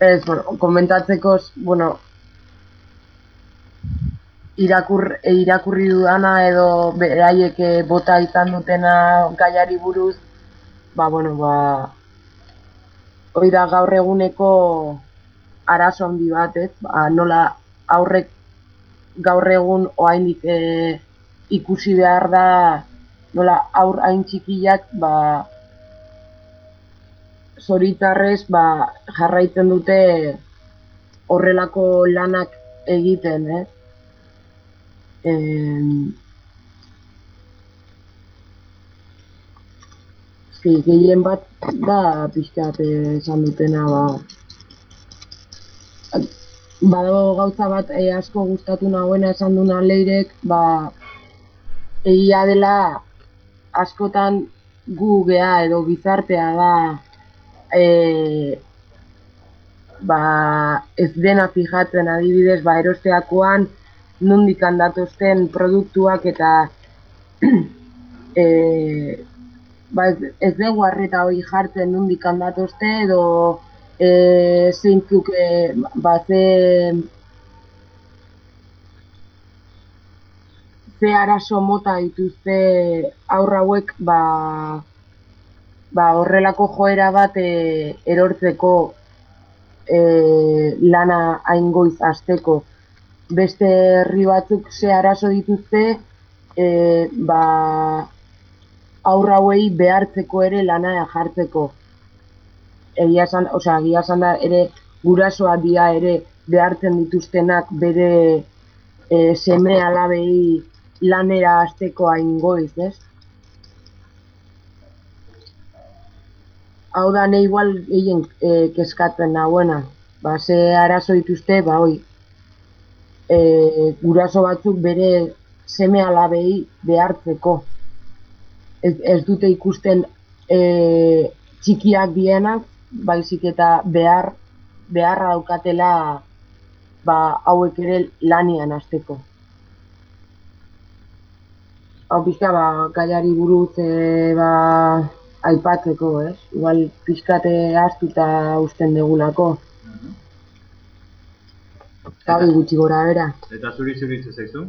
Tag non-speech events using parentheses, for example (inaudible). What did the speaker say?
Ez, bueno, komentatzeko, bueno, irakur, e, irakurri dudana edo beraiek eh, bota izan dutena gaiari buruz, ba, bueno, ba, oira gaur eguneko arazo handi bat, ez? Ba, nola aurrek gaur egun oaindik e, ikusi behar da nola aur hain txikiak ba, zoritzarrez ba, jarraitzen dute horrelako lanak egiten, eh? Eh, gehien bat da pixkat esan dutena ba, badago gauza bat e, asko gustatu nagoena esan duna leirek, ba, egia dela askotan gu gea edo gizartea da e, ba, ez dena fijatzen adibidez ba, erosteakoan nondik handatuzten produktuak eta e, (clears throat) ba, ez, ez dugu arreta hori jartzen nondik handatuzte edo e, zeintzuk e, ba, ze, ze arazo mota dituzte aurra hauek ba, ba, horrelako joera bat e, erortzeko e, lana aingoiz azteko. Beste herri batzuk ze arazo dituzte, e, ba, aurra hauei behartzeko ere lana jartzeko. Egia esan, osea, egia esan da ere gurasoa dia ere behartzen dituztenak bere e, seme alabei lanera azteko aingoiz, ez? Hau da nahi igual gehien e, keskatzen nagoena. Ba, ze arazo dituzte, ba, oi, e, guraso batzuk bere seme alabei behartzeko. Ez, ez dute ikusten e, txikiak dienak, baizik eta behar, beharra daukatela ba, hauek ere lanian azteko. Hau pixka, ba, gaiari buruz, e, ba, aipatzeko, ez? Igual pixkate astuta usten degulako. Gabi gutxi gora bera. Eta zuri zuri zaizu?